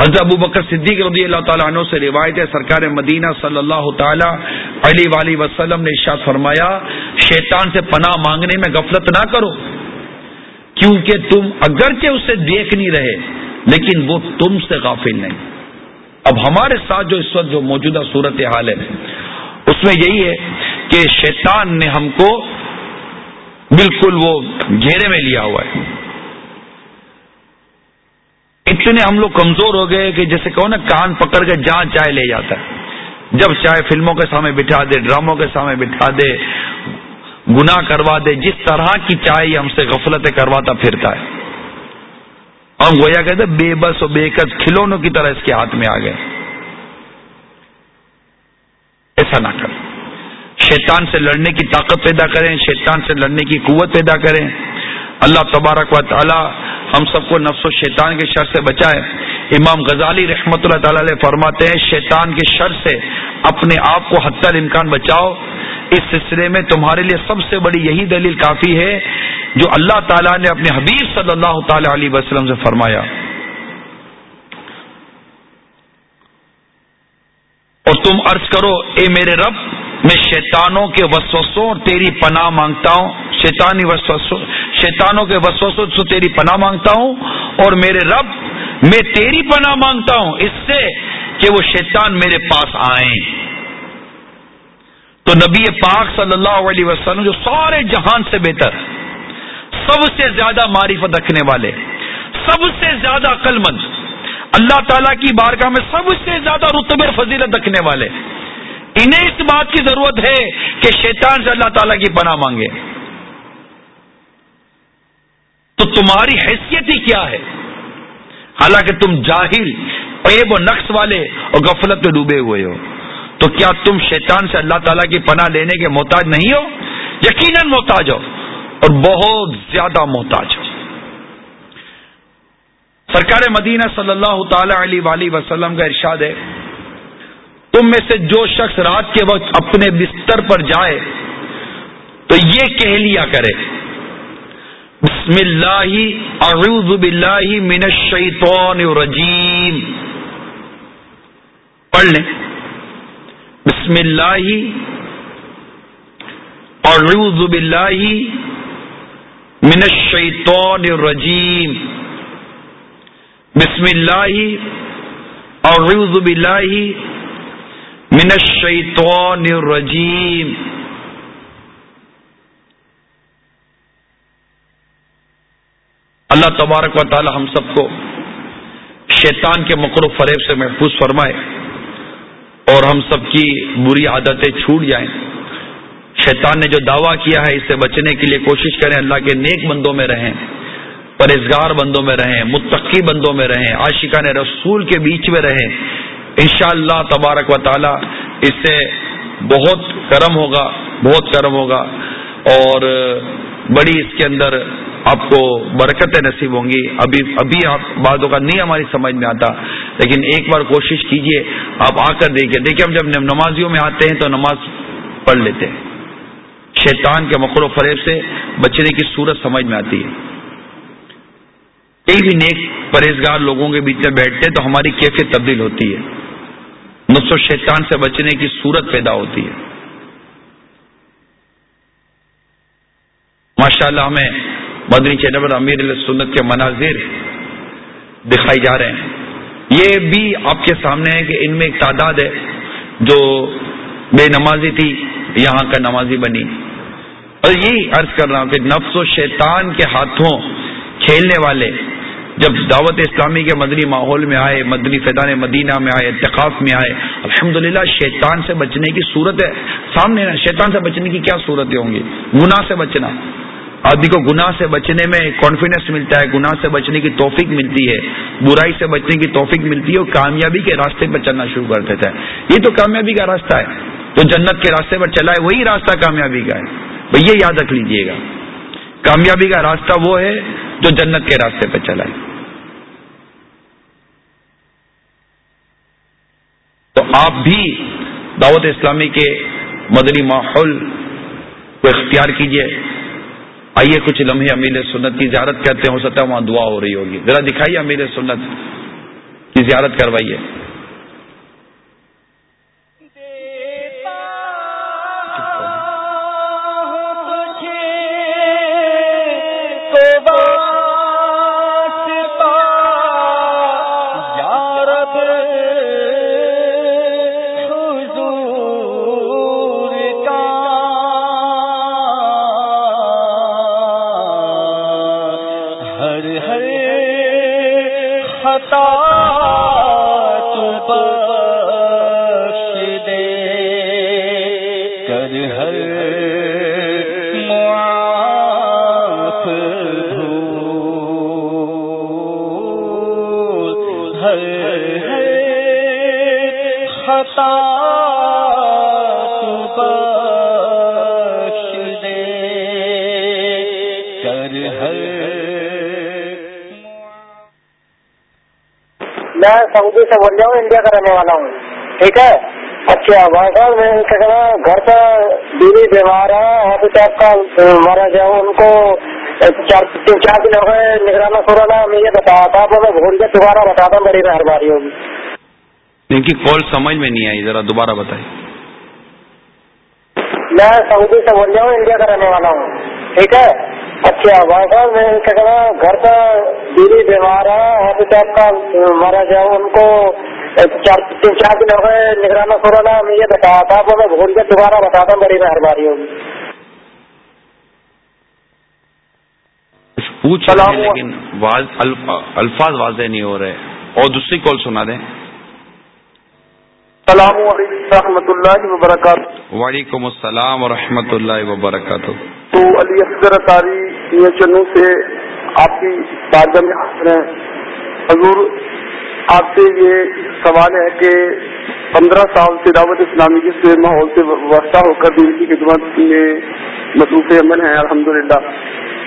حضرت ابو بکر صدیق رضی اللہ تعالیٰ عنہ سے روایت ہے، سرکار مدینہ صلی اللہ تعالی علی ولی وسلم نے ارشاد فرمایا، شیطان سے پناہ مانگنے میں غفلت نہ کرو، کیونکہ تم اگرچہ اسے دیکھ نہیں رہے، لیکن وہ تم سے غافل نہیں۔ اب ہمارے ساتھ جو اس وقت جو موجودہ صورت حال ہے، اس میں یہی ہے کہ شیطان نے ہم کو بالکل وہ گھیرے میں لیا ہوا ہے۔ اتنے ہم لوگ کمزور ہو گئے کہ جیسے کہو نا، کان پکڑ کے جہاں چائے لے جاتا ہے۔ جب چائے فلموں کے سامنے بٹھا دے، ڈراموں کے سامنے بٹھا دے گنا کروا دے، جس طرح کی چائے ہم سے غفلتیں کرواتا پھرتا ہے۔ ہم گویا کہتے بے بس اور بے قد کھلونوں کی طرح اس کے ہاتھ میں آ گئے۔ ایسا نہ کریں۔ شیطان سے لڑنے کی طاقت پیدا کریں، شیطان سے لڑنے کی قوت پیدا کریں۔ اللہ تبارک و تعالی ہم سب کو نفس و شیطان کے شر سے بچائے۔ امام غزالی رحمت اللہ تعالی علیہ فرماتے ہیں، شیطان کے شر سے اپنے آپ کو حتی الامکان بچاؤ۔ اس سلسلے میں تمہارے لیے سب سے بڑی یہی دلیل کافی ہے جو اللہ تعالیٰ نے اپنے حبیب صلی اللہ تعالی علیہ وسلم سے فرمایا۔ اور تم عرض کرو، اے میرے رب میں شیطانوں کے وسوسوں اور تیری پناہ مانگتا ہوں، شیطانی وسوسوں، شیطانوں کے وسوسوں سے تیری پناہ مانگتا ہوں اور میرے رب میں تیری پناہ مانگتا ہوں، اس سے کہ وہ شیطان میرے پاس آئیں۔ تو نبی پاک صلی اللہ علیہ وسلم جو سارے جہان سے بہتر، سب سے زیادہ معرفت رکھنے والے، سب سے زیادہ عقل مند اللہ تعالیٰ کی بارگاہ میں سب سے زیادہ رتب فضیلت رکھنے والے انہیں اس بات کی ضرورت ہے کہ شیطان سے اللہ تعالیٰ کی پناہ مانگے۔ تو تمہاری حیثیت ہی کیا ہے؟ حالانکہ تم جاہل عیب و نقص والے اور غفلت میں ڈوبے ہوئے ہو۔ تو کیا تم شیطان سے اللہ تعالیٰ کی پناہ لینے کے محتاج نہیں ہو؟ یقیناً محتاج ہو اور بہت زیادہ محتاج ہو۔ سرکار مدینہ صلی اللہ تعالی علیہ وسلم کا ارشاد ہے تم میں سے جو شخص رات کے وقت اپنے بستر پر جائے، تو یہ کہہ لیا کرے۔ بسم اللہ، اعوذ باللہ من الشیطان الرجیم۔ پڑھ لیں۔ بسم اللہ، اعوذ باللہ من الشیطان الرجیم۔ بسم اللہ، اعوذ باللہ من الشیطان الرجیم اللہ تبارک و تعالی ہم سب کو شیطان کے مکر و فریب سے محفوظ فرمائے اور ہم سب کی بری عادتیں چھوٹ جائیں۔ شیطان نے جو دعویٰ کیا ہے اس سے بچنے کے لیے کوشش کریں اللہ کے نیک بندوں میں رہیں پرہزگار بندوں میں رہیں، متقی بندوں میں رہیں، عاشقان رسول کے بیچ میں رہیں۔ انشاءاللہ اللہ تبارک و تعالی اس سے بہت کرم ہوگا، بہت کرم ہوگا اور بڑی اس کے اندر آپ کو برکتیں نصیب ہوں گی۔ ابھی ابھی آپ باتوں کا نہیں ہماری سمجھ میں آتا، لیکن ایک بار کوشش کیجیے، آپ آ کر دیکھیے دیکھیے ہم جب نمازیوں میں آتے ہیں تو نماز پڑھ لیتے ہیں۔ شیطان کے مقر و فریب سے بچنے کی صورت سمجھ میں آتی ہے۔ کئی بھی نیک پرہیزگار لوگوں کے بیچ میں بیٹھتے ہیں تو ہماری کیفیت تبدیل ہوتی ہے۔ نفس و شیطان سے بچنے کی صورت پیدا ہوتی ہے۔ ماشاء اللہ ہمیں مدنی چینل امیر سنت کے مناظر دکھائی جا رہے ہیں۔ یہ بھی آپ کے سامنے ہے کہ ان میں ایک تعداد ہے جو بے نمازی تھی، یہاں کا نمازی بنی۔ اور یہی عرض کر رہا ہوں کہ نفس و شیطان کے ہاتھوں کھیلنے والے جب دعوت اسلامی کے مدنی ماحول میں آئے، مدنی فیضان مدینہ میں آئے اتقاف میں آئے، الحمدللہ شیطان سے بچنے کی صورت ہے۔ سامنے شیطان سے بچنے کی کیا صورتیں ہوں گی؟ گناہ سے بچنا۔ آدمی کو گناہ سے بچنے میں کانفیڈینس ملتا ہے، گناہ سے بچنے کی توفیق ملتی ہے۔ برائی سے بچنے کی توفیق ملتی ہے اور کامیابی کے راستے پر چلنا شروع کر دیتا ہے۔ یہ تو کامیابی کا راستہ ہے۔ جو جنت کے راستے پر چلا ہے، وہی راستہ کامیابی کا ہے۔ یہ یاد رکھ لیجیے گا۔ کامیابی کا راستہ وہ ہے جو جنت کے راستے پہ چلا ہے تو آپ بھی دعوت اسلامی کے مدنی ماحول کو اختیار کیجیے۔ آئیے کچھ لمحے امیر سنت کی زیارت کرتے ہو سکتا ہے وہاں دعا ہو رہی ہوگی۔ ذرا دکھائیے امیر سنت کی زیارت کروائیے۔ میں سعودی سے بول رہا ہوں انڈیا کا رہنے والا ہوں ٹھیک ہے اچھا بھائی صاحب میں کیا کہنا گھر کا بیوی بیمار ہے آپ کا مارا جائے ان کو چار تین چار دن ہو گئے نگرانہ سورانا میں یہ بتایا تھا میں بھول کے دوبارہ بتا دوں بڑی مہربانی ہوگی ان کی کال سمجھ میں نہیں آئی ذرا دوبارہ بتائیے میں سعودی سے بول رہا ہوں انڈیا کا رہنے والا ہوں ٹھیک ہے اچھا بھائی صاحب میں کیا کہنا گھر کا بیوی بیمار ہے اور آپ کا مارا جائے ان کو چار تین چار دن ہو گئے نگرانہ سورانا میں یہ بتایا تھا میں بھول کے دوبارہ بتا دوں بڑی مہربانی ہوگی۔ پوچھ رہے ہیں لیکن الفاظ واضح نہیں ہو رہے۔ اور دوسری کال سنا دیں۔ السلام علیکم و اللہ وبرکاتہ۔ وعلیکم السلام و اللہ وبرکاتہ۔ تو علی اصغر تاری چنو سے آپ کی بارگاہ میں حاضر ہیں۔ حضور، آپ سے یہ سوال ہے کہ پندرہ سال سے دعوت اسلامی کے ماحول سے وابستہ ہو کر دن کی خدمت میں مصروف عمل ہیں، الحمدللہ۔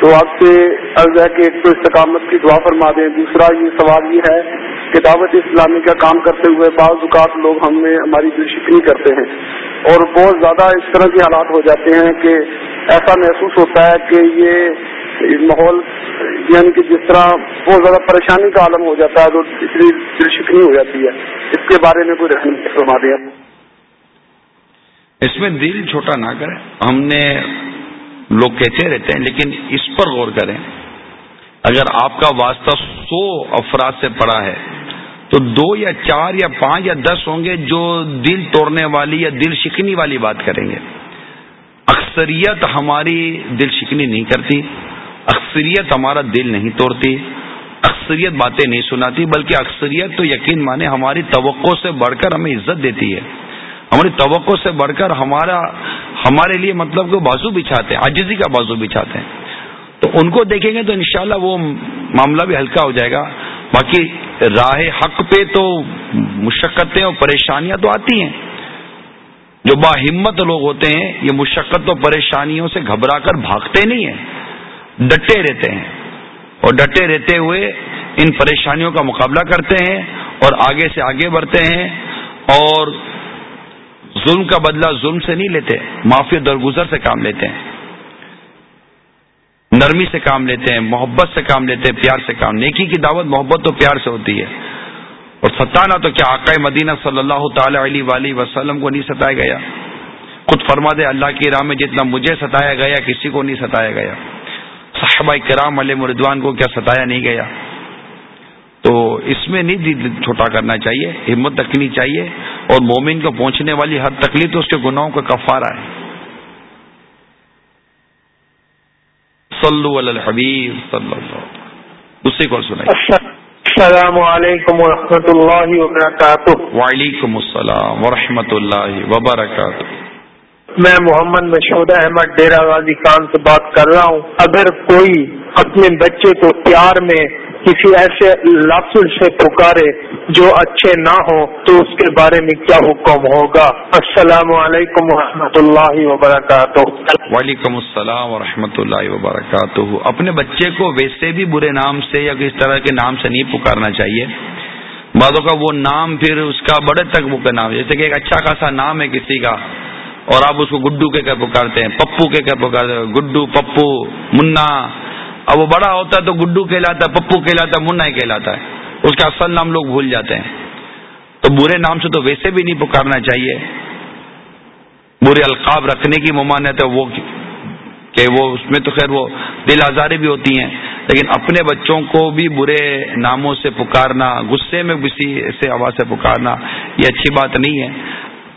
تو آپ سے عرض ہے کہ ایک تو استقامت کی دعا فرما دیں، دوسرا یہ سوال یہ ہے کہ دعوت اسلامی کا کام کرتے ہوئے بعض اوقات لوگ ہمیں ہماری دل شکنی کرتے ہیں اور بہت زیادہ اس طرح کے حالات ہو جاتے ہیں کہ ایسا محسوس ہوتا ہے کہ یہ ماحول یعنی کہ جس طرح بہت زیادہ پریشانی کا عالم ہو جاتا ہے، تو اس لیے دل شکنی ہو جاتی ہے۔ اس کے بارے میں کوئی رہنمائی فرما دیا اس میں دل چھوٹا نہ کریں۔ ہم نے لوگ کہتے رہتے ہیں، لیکن اس پر غور کریں۔ اگر آپ کا واسطہ سو افراد سے پڑا ہے، تو دو یا چار یا پانچ یا دس ہوں گے جو دل توڑنے والی یا دل شکنی والی بات کریں گے۔ اکثریت ہماری دل شکنی نہیں کرتی۔ اکثریت ہمارا دل نہیں توڑتی، اکثریت باتیں نہیں سناتی، بلکہ اکثریت تو یقین مانے ہماری توقع سے بڑھ کر ہمیں عزت دیتی ہے۔ ہماری توقع سے بڑھ کر ہمارا، ہمارے لیے مطلب کہ بازو بچھاتے ہیں آجزی کا بازو بچھاتے ہیں۔ تو ان کو دیکھیں گے تو انشاءاللہ وہ معاملہ بھی ہلکا ہو جائے گا۔ باقی راہ حق پہ تو مشقتیں اور پریشانیاں تو آتی ہیں۔ جو با ہمت لوگ ہوتے ہیں، یہ مشقت و پریشانیوں سے گھبرا کر بھاگتے نہیں ہیں۔ ڈٹے رہتے ہیں اور ڈٹے رہتے ہوئے ان پریشانیوں کا مقابلہ کرتے ہیں اور آگے سے آگے بڑھتے ہیں اور ظلم کا بدلہ ظلم سے نہیں لیتے معافی درگزر سے کام لیتے ہیں۔ نرمی سے کام لیتے ہیں، محبت سے کام لیتے ہیں، پیار سے کام۔ نیکی کی دعوت محبت و پیار سے ہوتی ہے۔ اور ستانا تو کیا آقا مدینہ صلی اللہ تعالی علیہ وآلہ وسلم کو نہیں ستایا گیا؟ خود فرما دے اللہ کی راہ میں جتنا مجھے ستایا گیا، کسی کو نہیں ستایا گیا۔ صحابہ کرام علیہ مردوان کو کیا ستایا نہیں گیا؟ تو اس میں نہیں دل چھوٹا کرنا چاہیے ہمت رکھنی چاہیے اور مومن کو پہنچنے والی ہر تکلیف تو اس کے گناہوں کا کفارہ ہے۔ صلو علی الحبیب صلی اللہ اسی کو سنائیے۔ السلام علیکم ورحمۃ اللہ وبرکاتہ۔ وعلیکم السلام ورحمۃ اللہ وبرکاتہ۔ میں محمد مشہور احمد ڈیرا غازی خان سے بات کر رہا ہوں۔ اگر کوئی اپنے بچے کو پیار میں کسی ایسے لفظ سے پکارے جو اچھے نہ ہوں، تو اس کے بارے میں کیا حکم ہوگا؟ السلام علیکم و اللہ وبرکاتہ۔ وعلیکم السلام و اللہ وبرکاتہ۔ اپنے بچے کو ویسے بھی برے نام سے یا کس طرح کے نام سے نہیں پکارنا چاہیے۔ بعدوں کا وہ نام پھر اس کا بڑے تک وہ کا نام جیسے کہ ایک اچھا خاصا نام ہے کسی کا۔ اور آپ اس کو گڈو کے کیا پکارتے ہیں، پپو کے کیا پکارتے ہیں، گڈو، پپو، منا۔ اب وہ بڑا ہوتا ہے تو گڈو کہلاتا ہے، پپو کہلاتا ہے، منا ہی کہلاتا ہے۔ اس کا اصل نام لوگ بھول جاتے ہیں۔ تو برے نام سے تو ویسے بھی نہیں پکارنا چاہیے۔ برے القاب رکھنے کی ممانت ہے وہ کہ وہ اس میں تو خیر وہ دل آزاریں بھی ہوتی ہیں۔ لیکن اپنے بچوں کو بھی برے ناموں سے پکارنا، غصے میں کسی ایسے آواز سے پکارنا، یہ اچھی بات نہیں ہے۔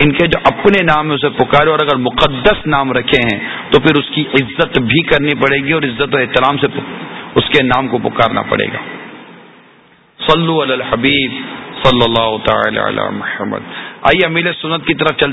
ان کے جو اپنے نام ہے اسے پکارے اور اگر مقدس نام رکھے ہیں تو پھر اس کی عزت بھی کرنی پڑے گی اور عزت و احترام سے اس کے نام کو پکارنا پڑے گا۔ صلو علی الحبیب صلی اللہ تعالی علی محمد۔ آئیے امیل سنت کی طرف چلتے